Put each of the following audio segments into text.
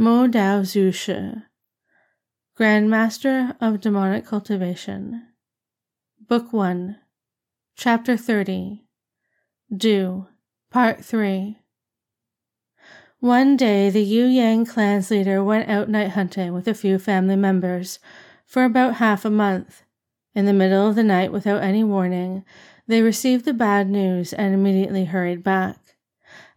Mo Dao Zhu Grandmaster of Demonic Cultivation. Book 1, Chapter 30, Do, Part 3. One day, the Yueyang clan's leader went out night hunting with a few family members for about half a month. In the middle of the night, without any warning, they received the bad news and immediately hurried back.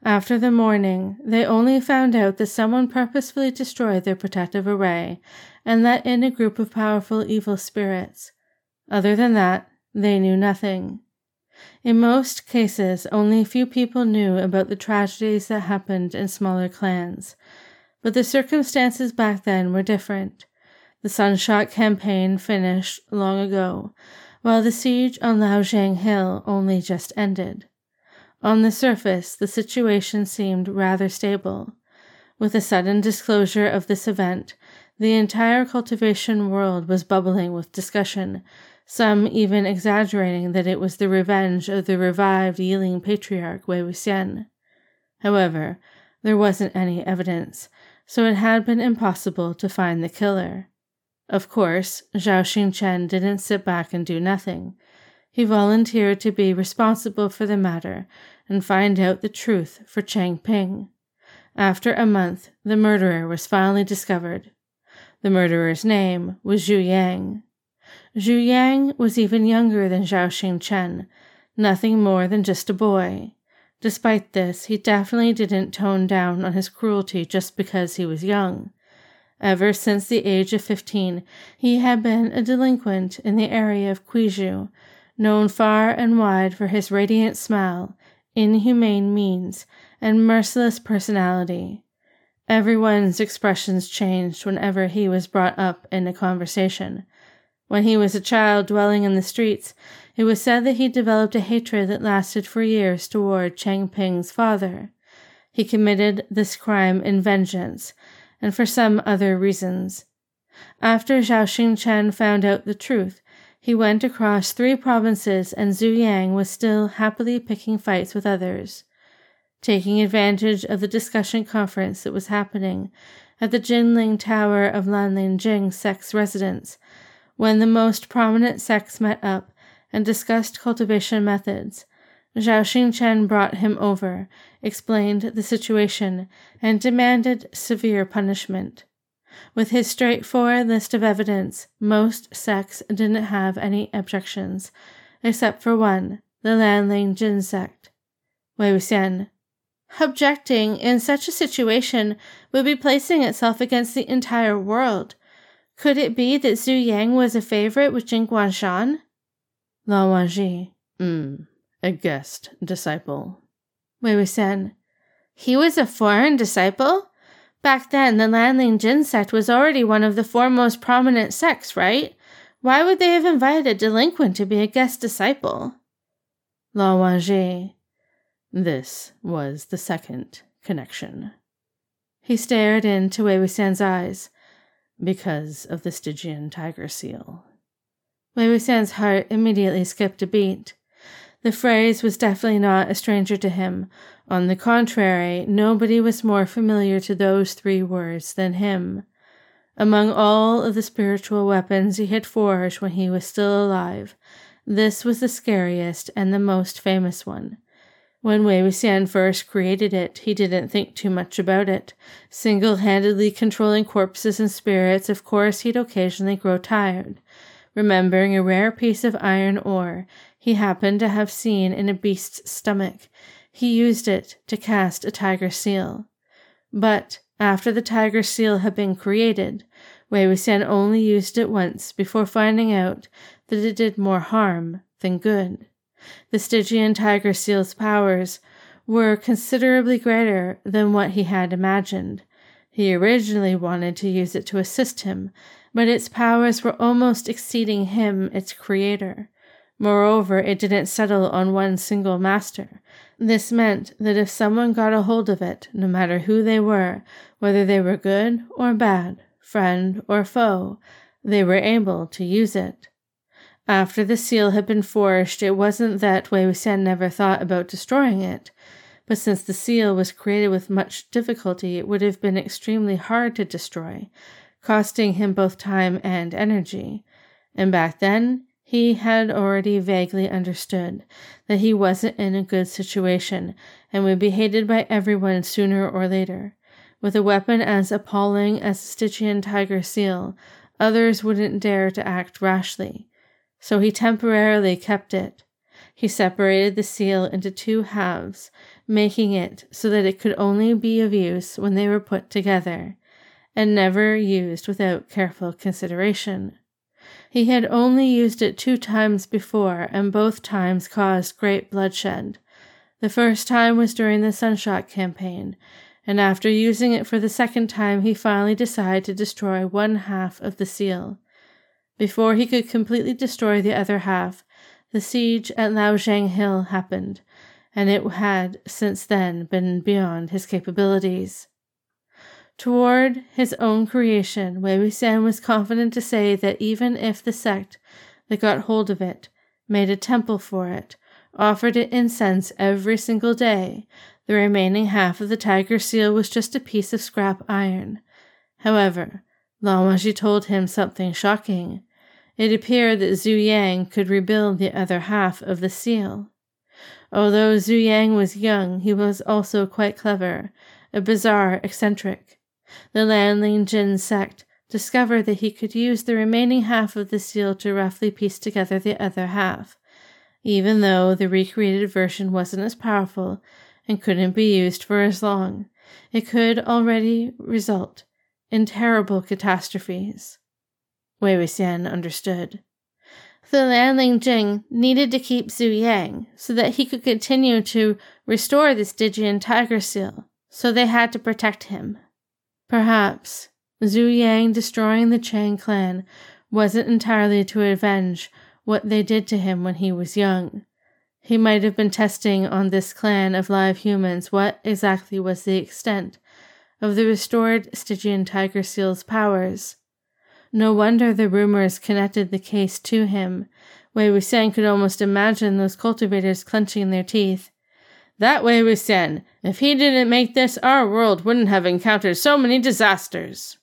After the morning, they only found out that someone purposefully destroyed their protective array and let in a group of powerful evil spirits. Other than that, they knew nothing. In most cases, only a few people knew about the tragedies that happened in smaller clans, but the circumstances back then were different. The Sunshot campaign finished long ago, while the siege on Laojiang Hill only just ended. On the surface, the situation seemed rather stable. With the sudden disclosure of this event, the entire cultivation world was bubbling with discussion, some even exaggerating that it was the revenge of the revived Yiling patriarch Wei Wuxian. However, there wasn't any evidence, so it had been impossible to find the killer. Of course, Zhao Xingchen didn't sit back and do nothing. He volunteered to be responsible for the matter and find out the truth for Chang Ping. After a month, the murderer was finally discovered. The murderer's name was Zhu Yang. Zhu Yang was even younger than Zhao Xingchen, nothing more than just a boy. Despite this, he definitely didn't tone down on his cruelty just because he was young. Ever since the age of 15, he had been a delinquent in the area of Kuizhou, known far and wide for his radiant smile inhumane means, and merciless personality. Everyone's expressions changed whenever he was brought up in a conversation. When he was a child dwelling in the streets, it was said that he developed a hatred that lasted for years toward Chang Ping's father. He committed this crime in vengeance, and for some other reasons. After Zhao Xingchen found out the truth, he went across three provinces, and Zhu Yang was still happily picking fights with others. Taking advantage of the discussion conference that was happening at the Jinling Tower of Lanling Jin sect's residence, when the most prominent sects met up and discussed cultivation methods, Zhao Xingchen brought him over, explained the situation, and demanded severe punishment. With his straightforward list of evidence, most sects didn't have any objections, except for one, the Lanling Jin sect. Wei Wuxian. Objecting in such a situation would be placing itself against the entire world. Could it be that Zhu Yang was a favorite with Jin Guangshan? Lan Wangji. Hmm. A guest disciple. Wei Wuxian. He was a foreign disciple? Back then, the Lanling Jin sect was already one of the four most prominent sects, right? Why would they have invited a delinquent to be a guest disciple? Lan Wangji. This was the second connection. He stared into Wei Wuxian's eyes. Because of the Stygian tiger seal. Wei Wuxian's heart immediately skipped a beat. The phrase was definitely not a stranger to him. On the contrary, nobody was more familiar to those three words than him. Among all of the spiritual weapons he had forged when he was still alive, this was the scariest and the most famous one. When Wei Wuxian first created it, he didn't think too much about it. Single handedly controlling corpses and spirits, of course, he'd occasionally grow tired. Remembering a rare piece of iron ore he happened to have seen in a beast's stomach, he used it to cast a tiger seal. But after the tiger seal had been created, Wei Wuxian only used it once before finding out that it did more harm than good. The Stygian tiger seal's powers were considerably greater than what he had imagined. He originally wanted to use it to assist him, but its powers were almost exceeding him, its creator. Moreover, it didn't settle on one single master. This meant that if someone got a hold of it, no matter who they were, whether they were good or bad, friend or foe, they were able to use it. After the seal had been forged, it wasn't that Wei Wuxian never thought about destroying it, but since the seal was created with much difficulty, it would have been extremely hard to destroy, costing him both time and energy. And back then, he had already vaguely understood that he wasn't in a good situation and would be hated by everyone sooner or later. With a weapon as appalling as the Stygian tiger seal, others wouldn't dare to act rashly. So he temporarily kept it. He separated the seal into two halves, making it so that it could only be of use when they were put together, and never used without careful consideration. He had only used it two times before, and both times caused great bloodshed. The first time was during the Sunshot campaign, and after using it for the second time, he finally decided to destroy one half of the seal. Before he could completely destroy the other half, the siege at Laozhang Hill happened, and it had since then been beyond his capabilities. Toward his own creation, Wei Wuxian was confident to say that even if the sect that got hold of it made a temple for it, offered it incense every single day, the remaining half of the tiger seal was just a piece of scrap iron. However, Lan Wangji told him something shocking. It appeared that Zhu Yang could rebuild the other half of the seal. Although Zhu Yang was young, he was also quite clever, a bizarre eccentric. The Lanling Jin sect discovered that he could use the remaining half of the seal to roughly piece together the other half. Even though the recreated version wasn't as powerful, and couldn't be used for as long. It could already result in terrible catastrophes. Wei Wuxian understood. The Lanling Jin needed to keep Zhu Yang so that he could continue to restore the Stygian tiger seal, so they had to protect him. Perhaps Zhu Yang destroying the Chang clan wasn't entirely to avenge what they did to him when he was young. He might have been testing on this clan of live humans what exactly was the extent of the restored Stygian tiger seal's powers. No wonder the rumors connected the case to him. Wei Wuxian could almost imagine those cultivators clenching their teeth. That Wei Wuxian, if he didn't make this, our world wouldn't have encountered so many disasters.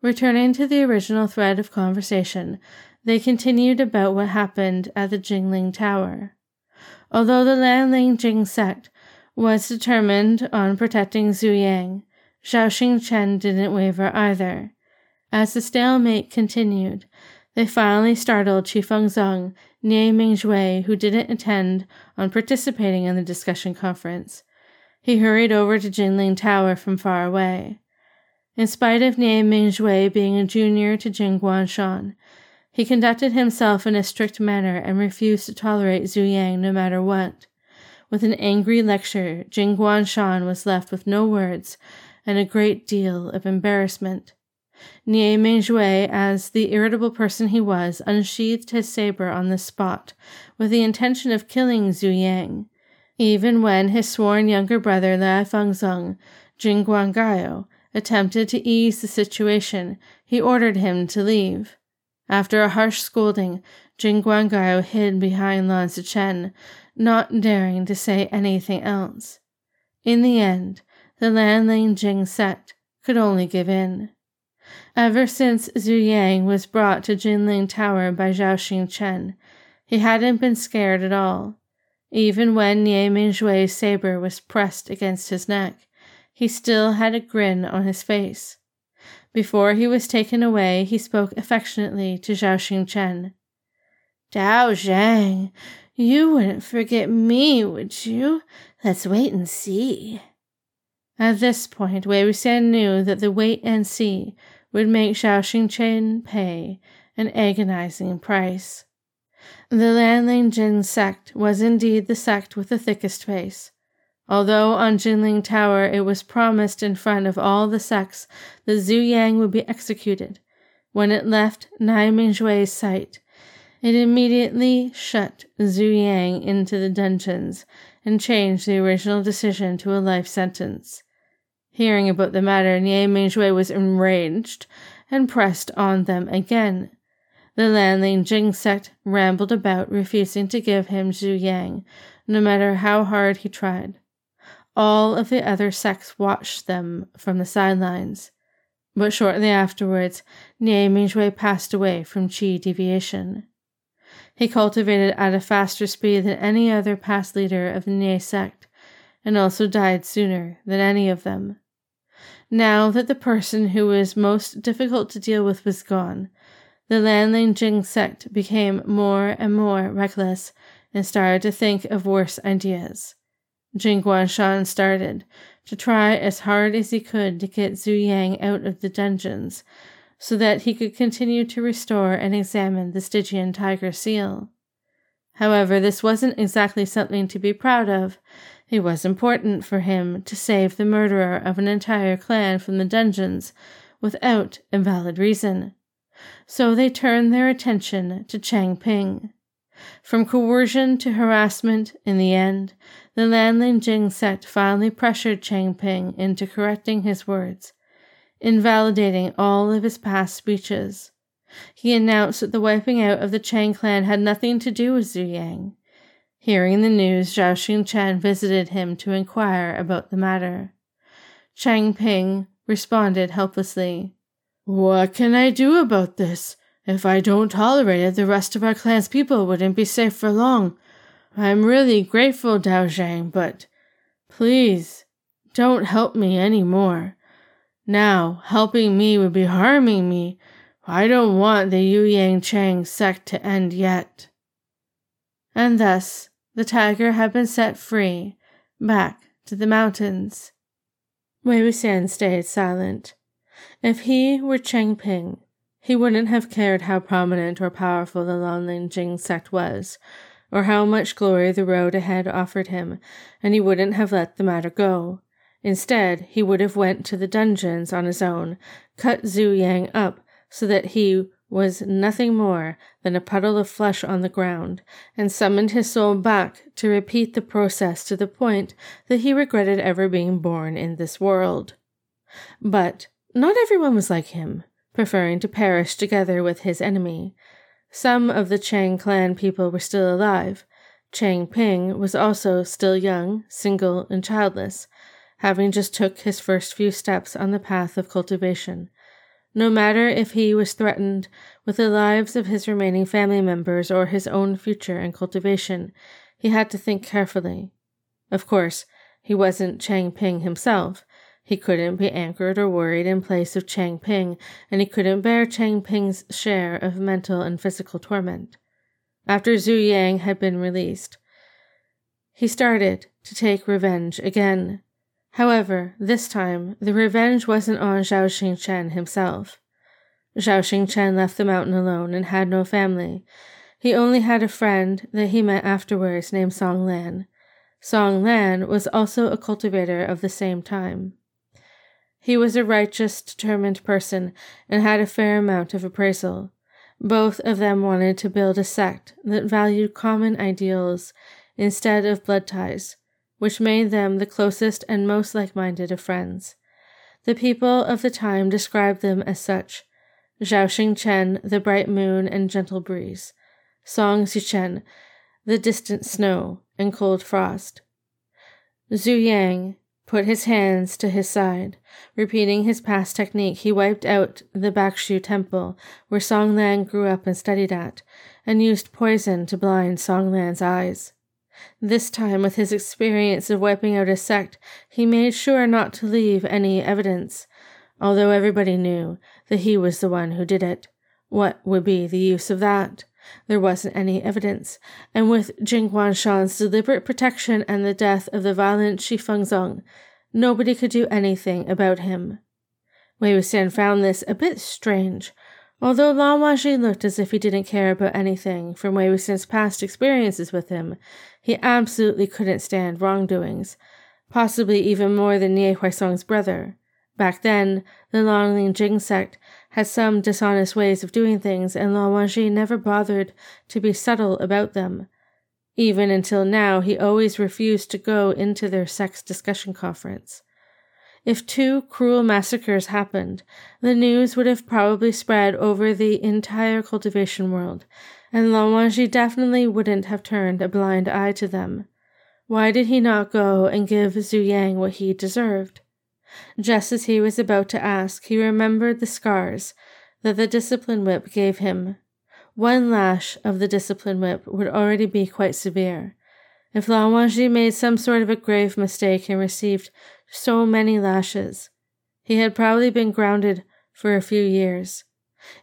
Returning to the original thread of conversation, they continued about what happened at the Jinling Tower. Although the Lanling Jin sect was determined on protecting Zhu Yang, Zhao Chen didn't waver either. As the stalemate continued, they finally startled Chifeng-zun, Nie Mingjue, who didn't intend on participating in the discussion conference. He hurried over to Jinling Tower from far away. In spite of Nie Mingjue being a junior to Jin Guangshan, he conducted himself in a strict manner and refused to tolerate Zhu Yang no matter what. With an angry lecture, Jin Guangshan was left with no words and a great deal of embarrassment. Nie Mingjue, as the irritable person he was, unsheathed his saber on the spot with the intention of killing Zhu Yang. Even when his sworn younger brother Lai Fengzong, Jin Guangyao, attempted to ease the situation, he ordered him to leave. After a harsh scolding, Jin Guangyao hid behind Lan Xichen, not daring to say anything else. In the end, the Lanling Jin sect could only give in. Ever since Zhu Yang was brought to Jinling Tower by Zhao Xingchen, he hadn't been scared at all. Even when Nie Mingjue's saber was pressed against his neck, he still had a grin on his face. Before he was taken away, he spoke affectionately to Zhao Xingchen. Dao Zhang, you wouldn't forget me, would you? Let's wait and see. At this point, Wei Wuxian knew that the wait and see would make Zhao Xingchen pay an agonizing price. The Lanling Jin sect was indeed the sect with the thickest face. Although on Jinling Tower it was promised in front of all the sects that Zhu Yang would be executed, when it left Nie Mingjue's sight, it immediately shut Zhu Yang into the dungeons and changed the original decision to a life sentence. Hearing about the matter, Nie Mingjue was enraged and pressed on them again. The Lanling Jin sect rambled about, refusing to give him Zhu Yang, no matter how hard he tried. all of the other sects watched them from the sidelines. But shortly afterwards, Nie Mingjue passed away from Qi deviation. He cultivated at a faster speed than any other past leader of the Nie sect, and also died sooner than any of them. Now that the person who was most difficult to deal with was gone, the Lanling Jin sect became more and more reckless and started to think of worse ideas. Jin Guangshan started to try as hard as he could to get Zhu Yang out of the dungeons so that he could continue to restore and examine the Stygian tiger seal. However, this wasn't exactly something to be proud of. It was important for him to save the murderer of an entire clan from the dungeons without invalid reason. So they turned their attention to Chang Ping. From coercion to harassment, in the end, the Lanling Jin sect finally pressured Chang Ping into correcting his words, invalidating all of his past speeches. He announced that the wiping out of the Chang clan had nothing to do with Zhu Yang. Hearing the news, Zhao Xingchen visited him to inquire about the matter. Chang Ping responded helplessly. What can I do about this? If I don't tolerate it, the rest of our clan's people wouldn't be safe for long. I'm really grateful, Dao Zhang, but please don't help me any more. Now, helping me would be harming me. I don't want the Yueyang Chang sect to end yet. And thus, the tiger had been set free, back to the mountains. Wei Wuxian stayed silent. If he were Cheng Ping, he wouldn't have cared how prominent or powerful the Lanling Jin sect was, or how much glory the road ahead offered him, and he wouldn't have let the matter go. Instead, he would have went to the dungeons on his own, cut Zhu Yang up so that he was nothing more than a puddle of flesh on the ground, and summoned his soul back to repeat the process to the point that he regretted ever being born in this world. But not everyone was like him preferring to perish together with his enemy. Some of the Chang clan people were still alive. Chang Ping was also still young, single, and childless, having just took his first few steps on the path of cultivation. No matter if he was threatened with the lives of his remaining family members or his own future and cultivation, he had to think carefully. Of course, he wasn't Chang Ping himself, he couldn't be anchored or worried in place of Chang Ping, and he couldn't bear Chang Ping's share of mental and physical torment. After Zhu Yang had been released, he started to take revenge again. However, this time, the revenge wasn't on Zhao Xingchen himself. Zhao Xingchen left the mountain alone and had no family. He only had a friend that he met afterwards named Song Lan. Song Lan was also a cultivator of the same time. He was a righteous, determined person and had a fair amount of appraisal. Both of them wanted to build a sect that valued common ideals instead of blood ties, which made them the closest and most like minded of friends. The people of the time described them as such Zhao Xingchen, the bright moon and gentle breeze, Song Zichen, the distant snow and cold frost. Zhu Yang, put his hands to his side. Repeating his past technique, he wiped out the Baixue temple where Song Lan grew up and studied at, and used poison to blind Song Lan's eyes. This time, with his experience of wiping out a sect, he made sure not to leave any evidence, although everybody knew that he was the one who did it. What would be the use of that? There wasn't any evidence, and with Jin Guangshan's deliberate protection and the death of the violent Chifeng-zun, nobody could do anything about him. Wei Wuxian found this a bit strange. Although Lan Wangji looked as if he didn't care about anything from Wei Wuxian's past experiences with him, he absolutely couldn't stand wrongdoings, possibly even more than Nie Huaisang's brother. Back then, the Lanling Jin sect had some dishonest ways of doing things, and Lan Wangji never bothered to be subtle about them. Even until now, he always refused to go into their sex discussion conference. If two cruel massacres happened, the news would have probably spread over the entire cultivation world, and Lan Wangji definitely wouldn't have turned a blind eye to them. Why did he not go and give Zhu Yang what he deserved? Just as he was about to ask, he remembered the scars that the discipline whip gave him. One lash of the discipline whip would already be quite severe. If Lan Wangji made some sort of a grave mistake and received so many lashes, he had probably been grounded for a few years.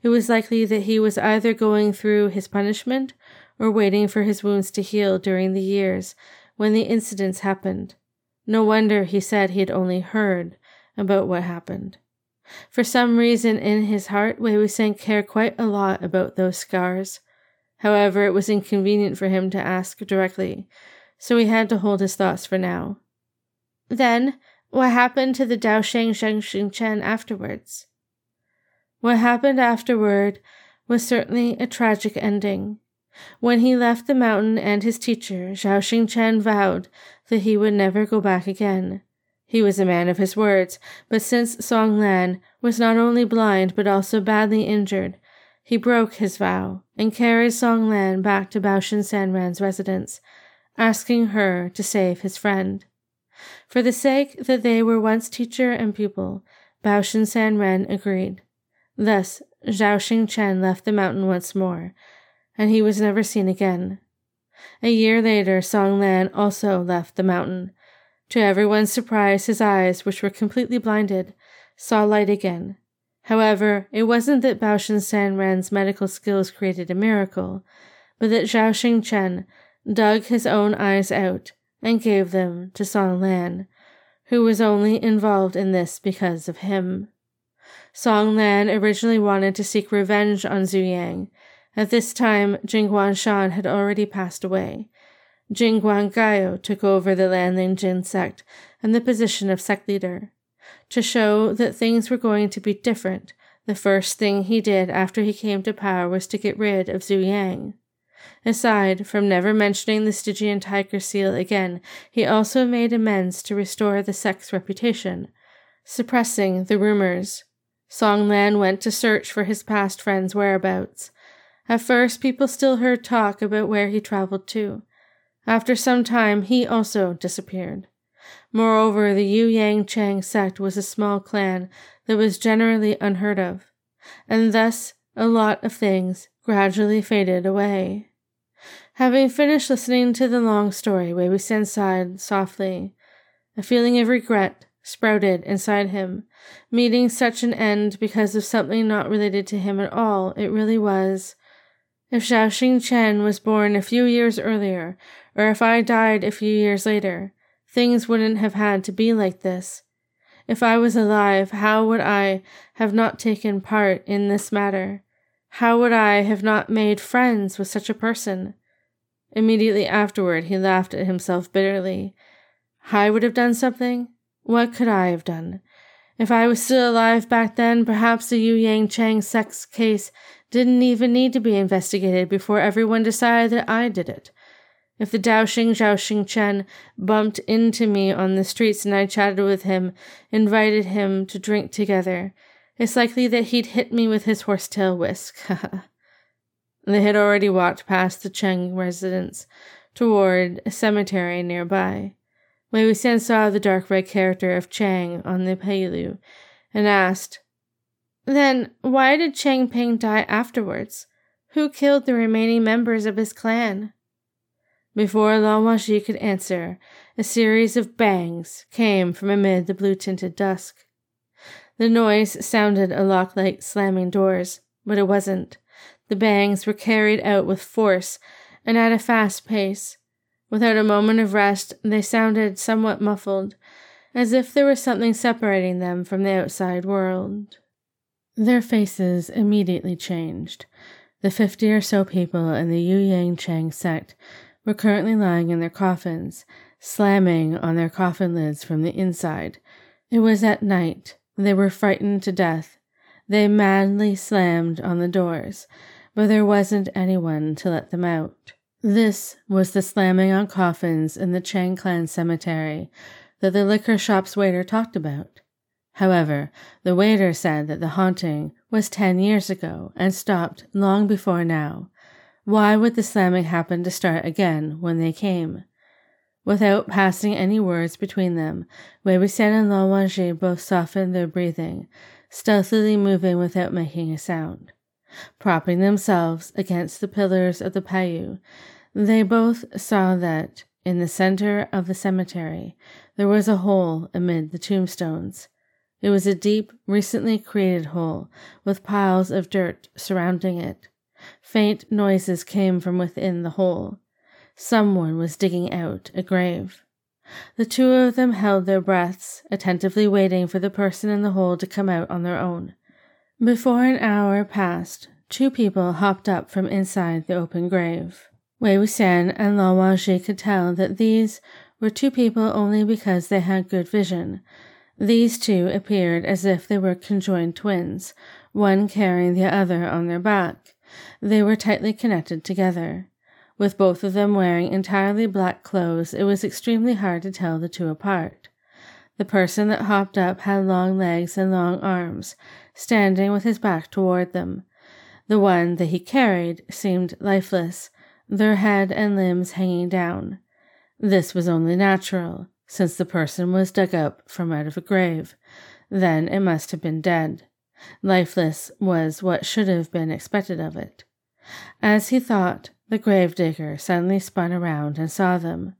It was likely that he was either going through his punishment or waiting for his wounds to heal during the years when the incidents happened. No wonder he said he had only heard about what happened. For some reason in his heart, Wei Wuxian cared quite a lot about those scars. However, it was inconvenient for him to ask directly, so he had to hold his thoughts for now. Then, what happened to the Dao Sheng Xing Chen afterwards? What happened afterward was certainly a tragic ending. When he left the mountain and his teacher, Zhao Xingchen vowed that he would never go back again. He was a man of his words, but since Song Lan was not only blind but also badly injured, he broke his vow and carried Song Lan back to Baoshan Sanren's residence, asking her to save his friend. For the sake that they were once teacher and pupil, Baoshan Sanren agreed. Thus, Zhao Xingchen left the mountain once more, and he was never seen again. A year later, Song Lan also left the mountain. To everyone's surprise, his eyes, which were completely blinded, saw light again. However, it wasn't that Baoshan Sanren's medical skills created a miracle, but that Zhao Xingchen dug his own eyes out and gave them to Song Lan, who was only involved in this because of him. Song Lan originally wanted to seek revenge on Zhu Yang. At this time, Jin Guangshan had already passed away. Jin Guangyao took over the Lanling Jin sect and the position of sect leader. To show that things were going to be different, the first thing he did after he came to power was to get rid of Zhu Yang. Aside from never mentioning the Stygian tiger seal again, he also made amends to restore the sect's reputation, suppressing the rumors. Song Lan went to search for his past friend's whereabouts. At first, people still heard talk about where he traveled to. After some time, he also disappeared. Moreover, the Yueyang Chang sect was a small clan that was generally unheard of, and thus a lot of things gradually faded away. Having finished listening to the long story, Wei Wuxian sighed softly. A feeling of regret sprouted inside him. Meeting such an end because of something not related to him at all, it really was. If Zhao Xing Chen was born a few years earlier, or if I died a few years later, things wouldn't have had to be like this. If I was alive, how would I have not taken part in this matter? How would I have not made friends with such a person? Immediately afterward, he laughed at himself bitterly. I would have done something? What could I have done? If I was still alive back then, perhaps the Yueyang Chang sex case didn't even need to be investigated before everyone decided that I did it. If the Dao Xing Zhao Xing Chen bumped into me on the streets and I chatted with him, invited him to drink together, it's likely that he'd hit me with his horsetail whisk. They had already walked past the Cheng residence toward a cemetery nearby. Wei Wuxian saw the dark red character of Chang on the pailou and asked, Then why did Chang Ping die afterwards? Who killed the remaining members of his clan? Before Lan Wangji could answer, a series of bangs came from amid the blue tinted dusk. The noise sounded a lock like slamming doors, but it wasn't. The bangs were carried out with force and at a fast pace. Without a moment of rest, they sounded somewhat muffled, as if there was something separating them from the outside world. Their faces immediately changed. The fifty or so people in the Yueyang Chang sect were currently lying in their coffins, slamming on their coffin lids from the inside. It was at night. They were frightened to death. They madly slammed on the doors, but there wasn't anyone to let them out. This was the slamming on coffins in the Chang clan cemetery that the liquor shop's waiter talked about. However, the waiter said that the haunting was ten years ago and stopped long before now. Why would the slamming happen to start again when they came? Without passing any words between them, Wei Wuxian and Lan Wangji both softened their breathing, stealthily moving without making a sound. Propping themselves against the pillars of the Paiyu, they both saw that, in the center of the cemetery, there was a hole amid the tombstones. It was a deep, recently created hole, with piles of dirt surrounding it. Faint noises came from within the hole. Someone was digging out a grave. The two of them held their breaths, attentively waiting for the person in the hole to come out on their own. Before an hour passed, two people hopped up from inside the open grave. Wei Wuxian and Lan Wangji could tell that these were two people only because they had good vision. These two appeared as if they were conjoined twins, one carrying the other on their back. They were tightly connected together. With both of them wearing entirely black clothes, it was extremely hard to tell the two apart. The person that hopped up had long legs and long arms, standing with his back toward them. The one that he carried seemed lifeless, their head and limbs hanging down. This was only natural, since the person was dug up from out of a grave. Then it must have been dead. Lifeless was what should have been expected of it. As he thought, the gravedigger suddenly spun around and saw them.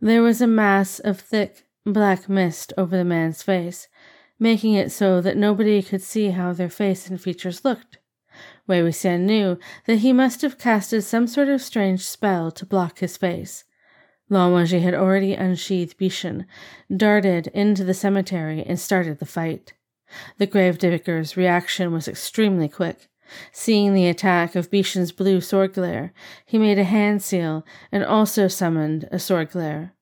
There was a mass of thick, black mist over the man's face, making it so that nobody could see how their face and features looked. Wei Wuxian knew that he must have casted some sort of strange spell to block his face. Lan Wangji had already unsheathed Bichen, darted into the cemetery, and started the fight. The gravedigger's reaction was extremely quick. Seeing the attack of Bichen's blue sword glare, he made a hand seal and also summoned a sword glare.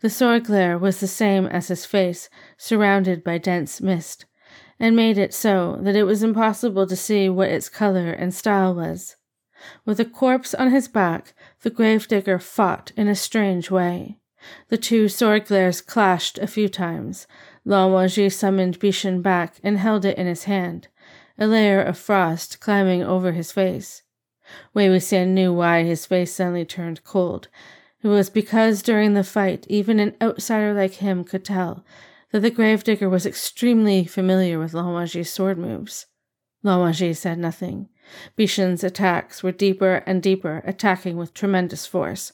The sword glare was the same as his face, surrounded by dense mist, and made it so that it was impossible to see what its color and style was. With a corpse on his back, the gravedigger fought in a strange way. The two sword glares clashed a few times. Wangji summoned Bichen back and held it in his hand a layer of frost climbing over his face. Wei Wuxian knew why his face suddenly turned cold. It was because during the fight, even an outsider like him could tell that the gravedigger was extremely familiar with Lan Wangji's sword moves. Lan Wangji said nothing. Bichen's attacks were deeper and deeper, attacking with tremendous force.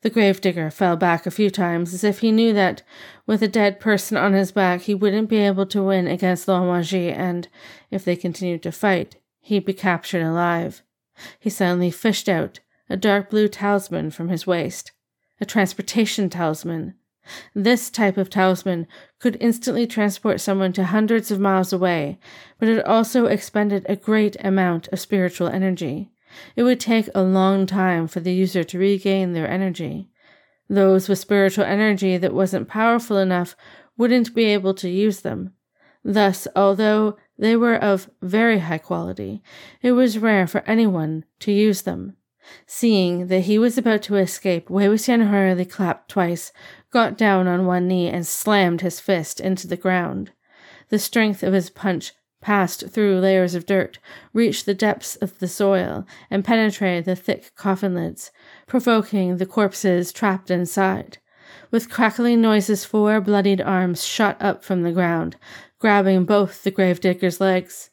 The gravedigger fell back a few times as if he knew that, with a dead person on his back, he wouldn't be able to win against Wangji, and, if they continued to fight, he'd be captured alive. He suddenly fished out a dark blue talisman from his waist, a transportation talisman. This type of talisman could instantly transport someone to hundreds of miles away, but it also expended a great amount of spiritual energy. It would take a long time for the user to regain their energy. Those with spiritual energy that wasn't powerful enough wouldn't be able to use them. Thus, although they were of very high quality, it was rare for anyone to use them. Seeing that he was about to escape, Wei Wuxian hurriedly clapped twice, got down on one knee, and slammed his fist into the ground. The strength of his punch passed through layers of dirt, reached the depths of the soil, and penetrated the thick coffin lids, provoking the corpses trapped inside. With crackling noises, four bloodied arms shot up from the ground, grabbing both the gravedigger's legs.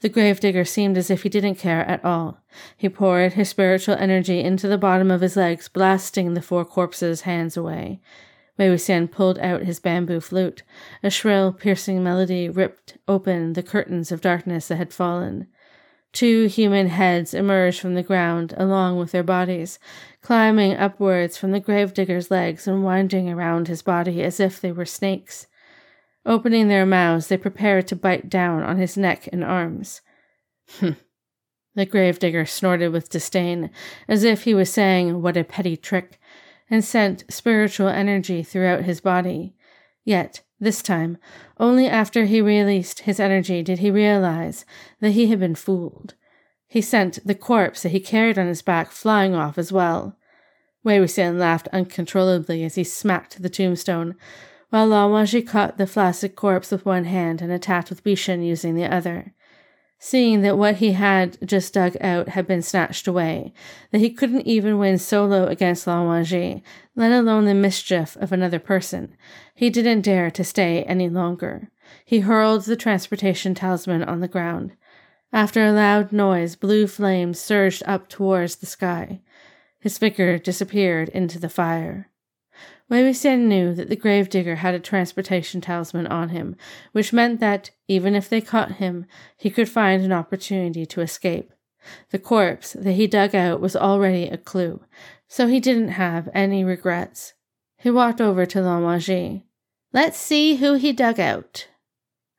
The gravedigger seemed as if he didn't care at all. He poured his spiritual energy into the bottom of his legs, blasting the four corpses' hands away. Wei pulled out his bamboo flute. A shrill, piercing melody ripped open the curtains of darkness that had fallen. Two human heads emerged from the ground along with their bodies, climbing upwards from the gravedigger's legs and winding around his body as if they were snakes. Opening their mouths, they prepared to bite down on his neck and arms. Hmm. the gravedigger snorted with disdain, as if he was saying, What a petty trick! and sent spiritual energy throughout his body. Yet, this time, only after he released his energy did he realize that he had been fooled. He sent the corpse that he carried on his back flying off as well. Wei Wuxian laughed uncontrollably as he smacked the tombstone, while Lan Wangji caught the flaccid corpse with one hand and attacked with Bichen using the other. seeing that what he had just dug out had been snatched away, that he couldn't even win solo against Lan Wangji, let alone the mischief of another person. He didn't dare to stay any longer. He hurled the transportation talisman on the ground. After a loud noise, blue flames surged up towards the sky. His figure disappeared into the fire. Wei knew that the gravedigger had a transportation talisman on him, which meant that, even if they caught him, he could find an opportunity to escape. The corpse that he dug out was already a clue, so he didn't have any regrets. He walked over to Wangji. Let's see who he dug out.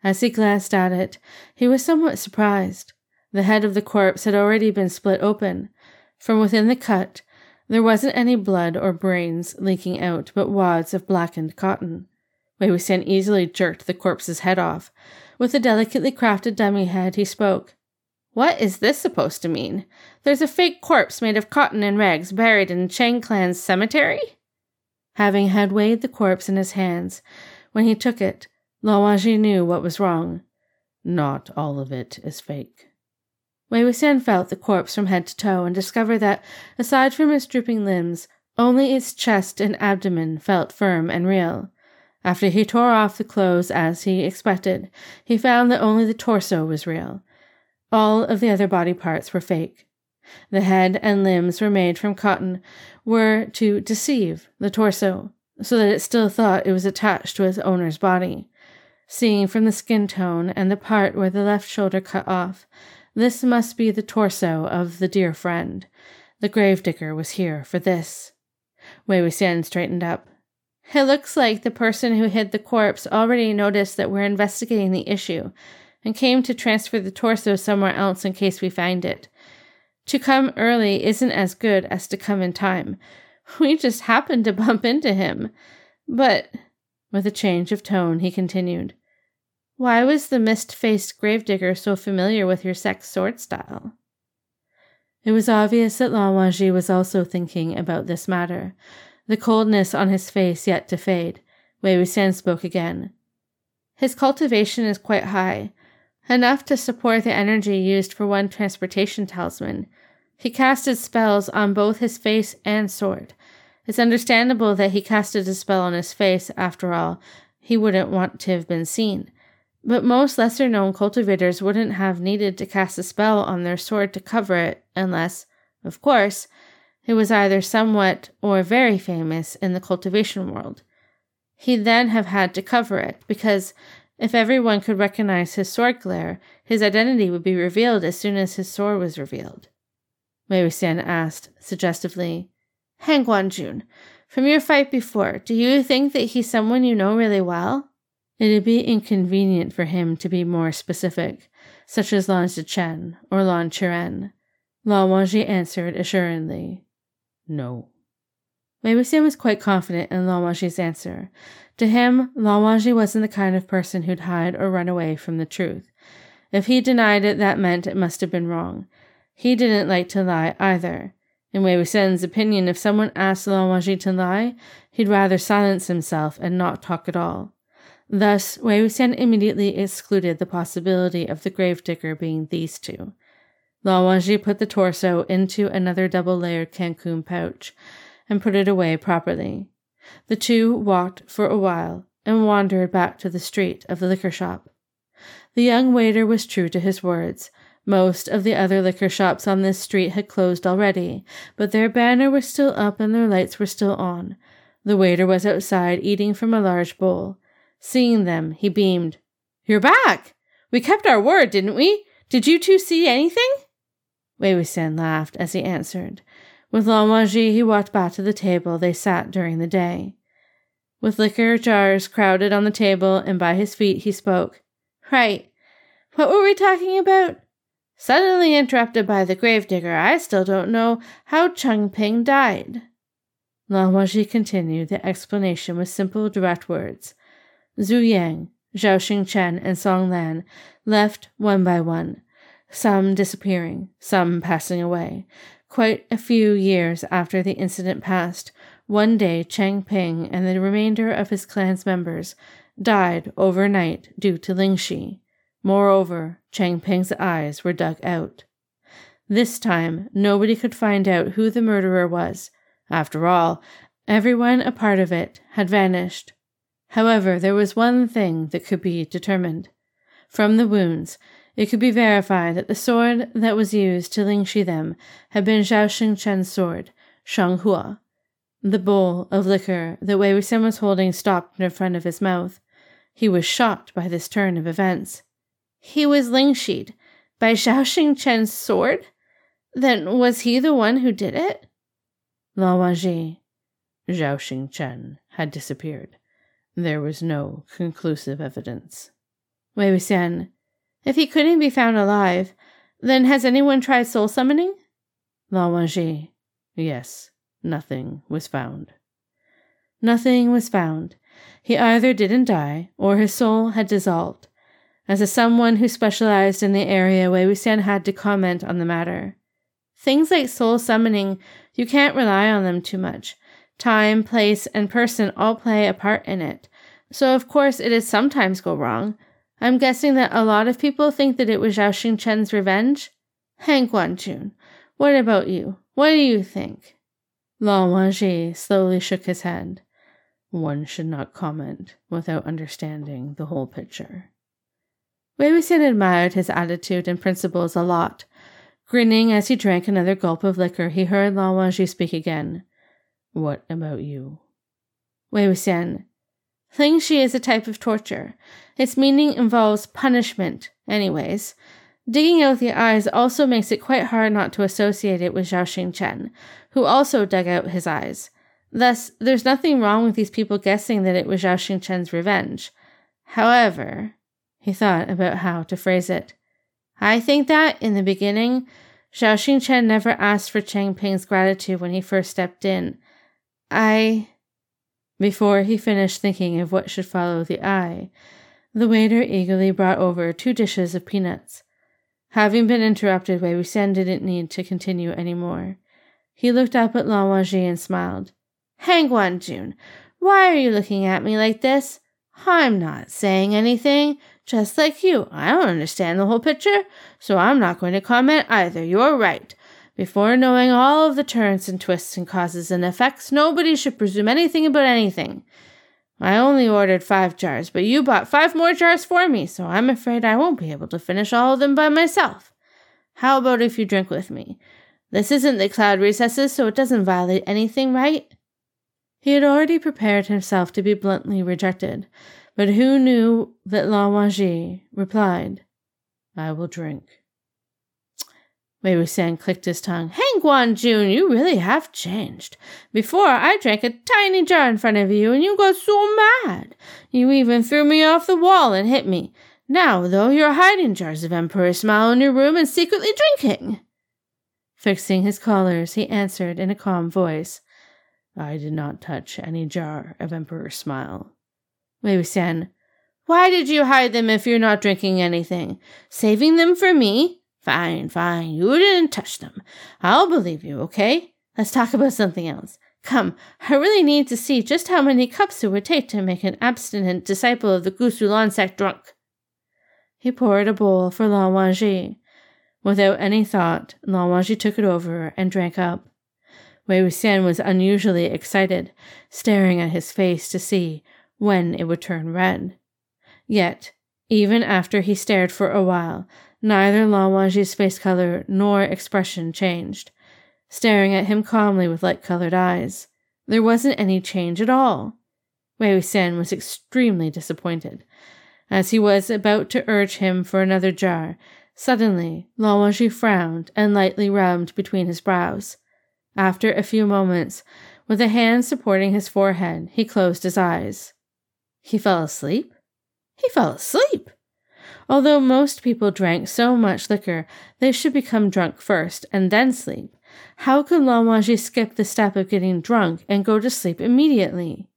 As he glanced at it, he was somewhat surprised. The head of the corpse had already been split open. From within the cut, there wasn't any blood or brains leaking out, but wads of blackened cotton. Wei Wuxian easily jerked the corpse's head off. With a delicately crafted dummy head, he spoke. What is this supposed to mean? There's a fake corpse made of cotton and rags buried in Chang clan's cemetery? Having had weighed the corpse in his hands, when he took it, Lan Wangji knew what was wrong. Not all of it is fake. Wei Wuxian felt the corpse from head to toe and discovered that, aside from its drooping limbs, only its chest and abdomen felt firm and real. After he tore off the clothes as he expected, he found that only the torso was real. All of the other body parts were fake. The head and limbs were made from cotton, were to deceive the torso, so that it still thought it was attached to its owner's body. Seeing from the skin tone and the part where the left shoulder cut off, this must be the torso of the dear friend. The gravedigger was here for this. Wei Wuxian straightened up. It looks like the person who hid the corpse already noticed that we're investigating the issue and came to transfer the torso somewhere else in case we find it. To come early isn't as good as to come in time. We just happened to bump into him. But, with a change of tone, he continued, why was the mist faced gravedigger so familiar with your sex sword style? It was obvious that Lan Wangji was also thinking about this matter, the coldness on his face yet to fade. Wei Wuxian spoke again. His cultivation is quite high, enough to support the energy used for one transportation talisman. He casted spells on both his face and sword. It's understandable that he casted a spell on his face, after all, he wouldn't want to have been seen. But most lesser known cultivators wouldn't have needed to cast a spell on their sword to cover it unless, of course, it was either somewhat or very famous in the cultivation world. He'd then have had to cover it because if everyone could recognize his sword glare, his identity would be revealed as soon as his sword was revealed. Wei Wuxian asked suggestively, Hanguang-jun, from your fight before, do you think that he's someone you know really well? It'd be inconvenient for him to be more specific, such as Lan Chen or Lan Qiren. Lan Wangji answered assuredly, No. Wei Wuxian was quite confident in Lan Wangji's answer. To him, Lan Wangji wasn't the kind of person who'd hide or run away from the truth. If he denied it, that meant it must have been wrong. He didn't like to lie either. In Wei Wuxian's opinion, if someone asked Lan Wangji to lie, he'd rather silence himself and not talk at all. Thus, Wei Wuxian immediately excluded the possibility of the gravedigger being these two. Lan Wangji put the torso into another double layered Qiankun pouch and put it away properly. The two walked for a while and wandered back to the street of the liquor shop. The young waiter was true to his words. Most of the other liquor shops on this street had closed already, but their banner was still up and their lights were still on. The waiter was outside eating from a large bowl. Seeing them, he beamed. You're back! We kept our word, didn't we? Did you two see anything? Wei Wuxian laughed as he answered. With Lan Wangji, he walked back to the table they sat during the day. With liquor jars crowded on the table and by his feet, he spoke. Right. What were we talking about? Suddenly interrupted by the gravedigger, I still don't know how Cheng Ping died. Lan Wangji continued the explanation with simple, direct words. Zhu Yang, Zhao Xingchen, and Song Lan left one by one, some disappearing, some passing away. Quite a few years after the incident passed, one day Cheng Ping and the remainder of his clan's members died overnight due to lingchi. Moreover, Chang Ping's eyes were dug out. This time, nobody could find out who the murderer was. After all, everyone a part of it had vanished. However, there was one thing that could be determined. From the wounds, it could be verified that the sword that was used to lingchi them had been Zhao Xingchen's sword, Shuanghua. The bowl of liquor that Wei Wuxian was holding stopped in front of his mouth. He was shocked by this turn of events. He was lingshied by Zhao Xingchen's sword? Then was he the one who did it? Lan Wangji, Zhao Xingchen had disappeared. There was no conclusive evidence. Wei Wuxian, if he couldn't be found alive, then has anyone tried soul summoning? Lan Wangji, yes, nothing was found. Nothing was found. He either didn't die or his soul had dissolved. As a someone who specialized in the area, Wei Wuxian had to comment on the matter. Things like soul summoning, you can't rely on them too much. Time, place, and person all play a part in it. So of course it is sometimes go wrong, I'm guessing that a lot of people think that it was Xiao Xingchen's revenge. Hanguang-jun, what about you? What do you think? Lan Wangji slowly shook his head. One should not comment without understanding the whole picture. Wei Wuxian admired his attitude and principles a lot. Grinning as he drank another gulp of liquor, he heard Lan Wangji speak again. What about you? Wei Wuxian, Lingchi is a type of torture. Its meaning involves punishment, anyways. Digging out the eyes also makes it quite hard not to associate it with Xiao Xingchen, who also dug out his eyes. Thus, there's nothing wrong with these people guessing that it was Xiao Xingchen's revenge. However, he thought about how to phrase it. I think that, in the beginning, Xiao Xingchen never asked for Chang Ping's gratitude when he first stepped in. I before he finished thinking of what should follow the I, the waiter eagerly brought over two dishes of peanuts. Having been interrupted, Wei Wuxian didn't need to continue any more. He looked up at Wangji and smiled. Hanguang-jun, why are you looking at me like this? I'm not saying anything. Just like you, I don't understand the whole picture, so I'm not going to comment either. You're right. Before knowing all of the turns and twists and causes and effects, nobody should presume anything about anything. I only ordered five jars, but you bought five more jars for me, so I'm afraid I won't be able to finish all of them by myself. How about if you drink with me? This isn't the cloud recesses, so it doesn't violate anything, right? He had already prepared himself to be bluntly rejected, but who knew that Lan Wangji replied, I will drink. Wei Wuxian clicked his tongue. Hanguang-jun, you really have changed. Before, I drank a tiny jar in front of you, and you got so mad. You even threw me off the wall and hit me. Now, though, you're hiding jars of Emperor Smile in your room and secretly drinking. Fixing his collars, he answered in a calm voice. I did not touch any jar of Emperor Smile. Wei Wuxian, why did you hide them if you're not drinking anything? Saving them for me? Fine, fine. You didn't touch them. I'll believe you, okay? Let's talk about something else. Come, I really need to see just how many cups it would take to make an abstinent disciple of the Gusu Lan sect drunk. He poured a bowl for Lan Wangji. Without any thought, Lan Wangji took it over and drank up. Wei Wuxian was unusually excited, staring at his face to see when it would turn red. Yet, even after he stared for a while, Neither Lan Wangji's face color nor expression changed, staring at him calmly with light colored eyes. There wasn't any change at all. Wei Wuxian was extremely disappointed. As he was about to urge him for another jar, suddenly Lan Wangji frowned and lightly rubbed between his brows. After a few moments, with a hand supporting his forehead, he closed his eyes. He fell asleep? He fell asleep! Although most people drank so much liquor, they should become drunk first and then sleep. How could Lan Wangji skip the step of getting drunk and go to sleep immediately?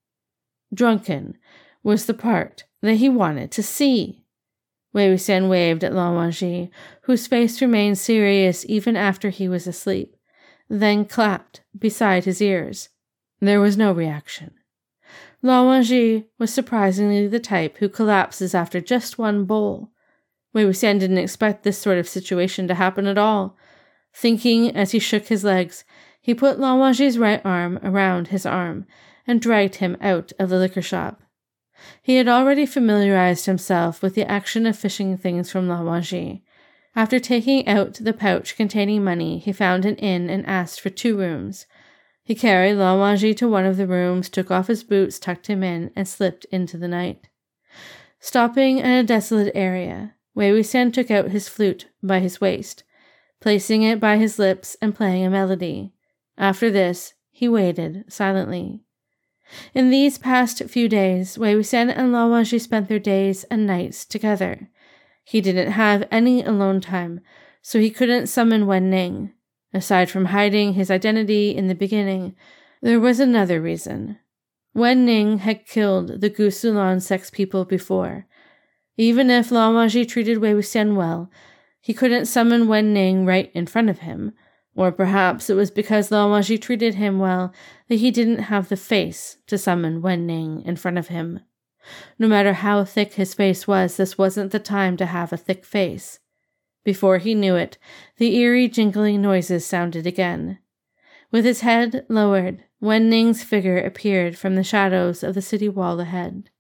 Drunken was the part that he wanted to see. Wei Wuxian waved at Lan Wangji, whose face remained serious even after he was asleep, then clapped beside his ears. There was no reaction. Lan Wangji was surprisingly the type who collapses after just one bowl. Wei Wuxian didn't expect this sort of situation to happen at all. Thinking as he shook his legs, he put Lan Wangji's right arm around his arm and dragged him out of the liquor shop. He had already familiarized himself with the action of fishing things from Lan Wangji. After taking out the pouch containing money, he found an inn and asked for two rooms. He carried Lan Wangji to one of the rooms, took off his boots, tucked him in, and slipped into the night. Stopping in a desolate area, Wei Wuxian took out his flute by his waist, placing it by his lips and playing a melody. After this, he waited silently. In these past few days, Wei Wuxian and Lan Wangji spent their days and nights together. He didn't have any alone time, so he couldn't summon Wen Ning. Aside from hiding his identity in the beginning, there was another reason. Wen Ning had killed the Gu Gusulan sex people before. Even if Lan Wangji treated Wei Wuxian well, he couldn't summon Wen Ning right in front of him, or perhaps it was because Lan Wangji treated him well that he didn't have the face to summon Wen Ning in front of him. No matter how thick his face was, this wasn't the time to have a thick face. Before he knew it, the eerie jingling noises sounded again. With his head lowered, Wen Ning's figure appeared from the shadows of the city wall ahead.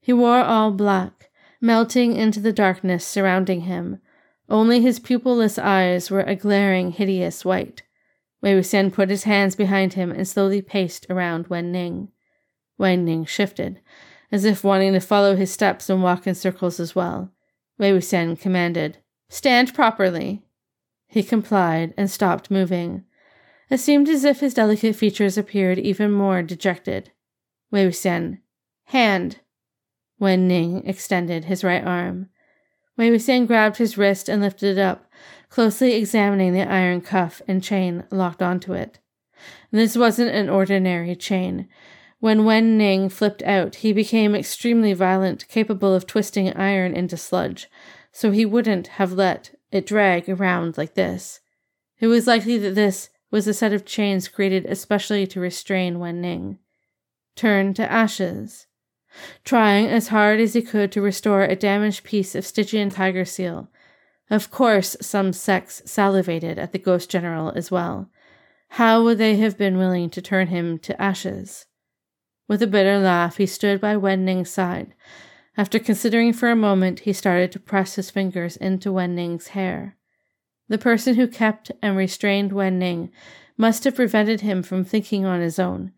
He wore all black, melting into the darkness surrounding him, only his pupilless eyes were a glaring, hideous white. Wei Wuxian put his hands behind him and slowly paced around Wen Ning. Wen Ning shifted, as if wanting to follow his steps and walk in circles as well. Wei Wuxian commanded, Stand properly. He complied and stopped moving. It seemed as if his delicate features appeared even more dejected. Wei Wuxian, hand. Wen Ning extended his right arm. Wei Wuxian grabbed his wrist and lifted it up, closely examining the iron cuff and chain locked onto it. This wasn't an ordinary chain. When Wen Ning flipped out, he became extremely violent, capable of twisting iron into sludge, so he wouldn't have let it drag around like this. It was likely that this was a set of chains created especially to restrain Wen Ning. Turn to ashes trying as hard as he could to restore a damaged piece of Stygian tiger seal. Of course, some sects salivated at the ghost general as well. How would they have been willing to turn him to ashes? With a bitter laugh, he stood by Wen Ning's side. After considering for a moment, he started to press his fingers into Wen Ning's hair. The person who kept and restrained Wen Ning must have prevented him from thinking on his own.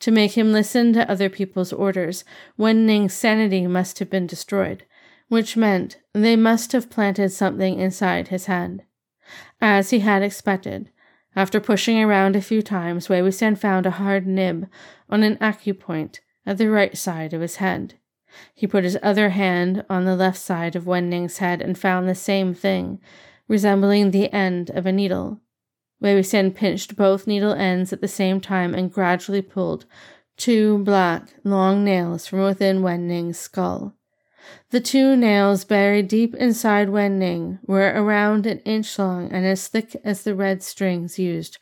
To make him listen to other people's orders, Wen Ning's sanity must have been destroyed, which meant they must have planted something inside his head. As he had expected, after pushing around a few times, Wei Wuxian found a hard nib on an acupoint at the right side of his head. He put his other hand on the left side of Wen Ning's head and found the same thing, resembling the end of a needle. Wuxian pinched both needle ends at the same time and gradually pulled two black, long nails from within Wen Ning's skull. The two nails buried deep inside Wen Ning were around an inch long and as thick as the red strings used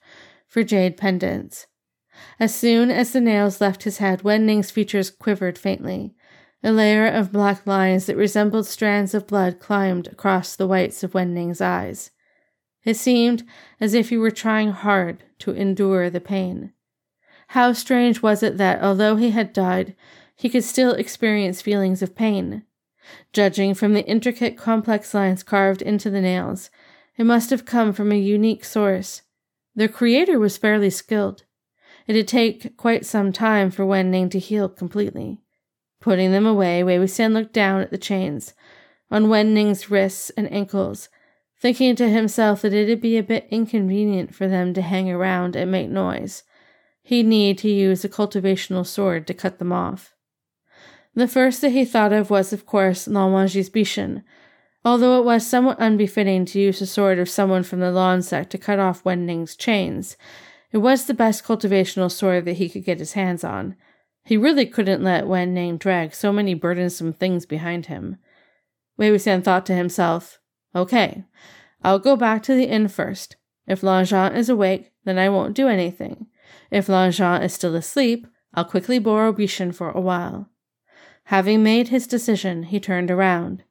for jade pendants. As soon as the nails left his head, Wen Ning's features quivered faintly. A layer of black lines that resembled strands of blood climbed across the whites of Wen Ning's eyes. It seemed as if he were trying hard to endure the pain. How strange was it that, although he had died, he could still experience feelings of pain. Judging from the intricate, complex lines carved into the nails, it must have come from a unique source. Their creator was fairly skilled. It'd take quite some time for Wen Ning to heal completely. Putting them away, Wei Wuxian looked down at the chains on Wen Ning's wrists and ankles thinking to himself that it'd be a bit inconvenient for them to hang around and make noise. He'd need to use a cultivational sword to cut them off. The first that he thought of was, of course, Wangji's Bichen, although it was somewhat unbefitting to use the sword of someone from the Lan sect to cut off Wen Ning's chains. It was the best cultivational sword that he could get his hands on. He really couldn't let Wen Ning drag so many burdensome things behind him. Wei Wuxian thought to himself, Okay, I'll go back to the inn first. If Lan is awake, then I won't do anything. If Lan is still asleep, I'll quickly borrow Bichen for a while. Having made his decision, he turned around.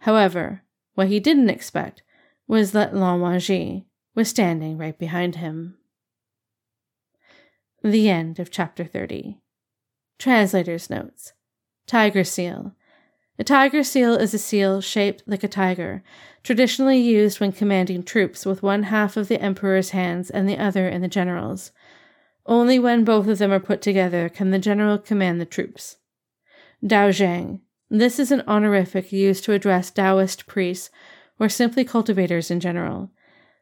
However, What he didn't expect was that Lan Wangji was standing right behind him. The end of chapter 30. Translator's notes. Tiger seal. A tiger seal is a seal shaped like a tiger, traditionally used when commanding troops with one half of the emperor's hands and the other in the general's. Only when both of them are put together can the general command the troops. Dao Zhang. This is an honorific used to address Taoist priests or simply cultivators in general.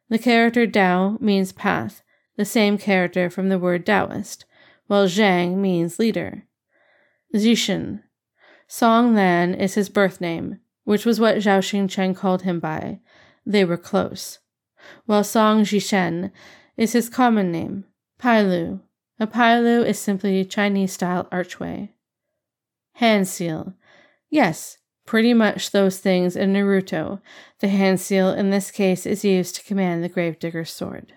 The character Dao means path, the same character from the word Taoist, while Zhang means leader. Zichen. Song Lan is his birth name, which was what Xiao Xingchen called him by. They were close. While Song Zichen is his common name, Pailou. A Pailou is simply Chinese style archway. Hand seal. Yes, pretty much those things in Naruto. The hand seal in this case is used to command the gravedigger's sword.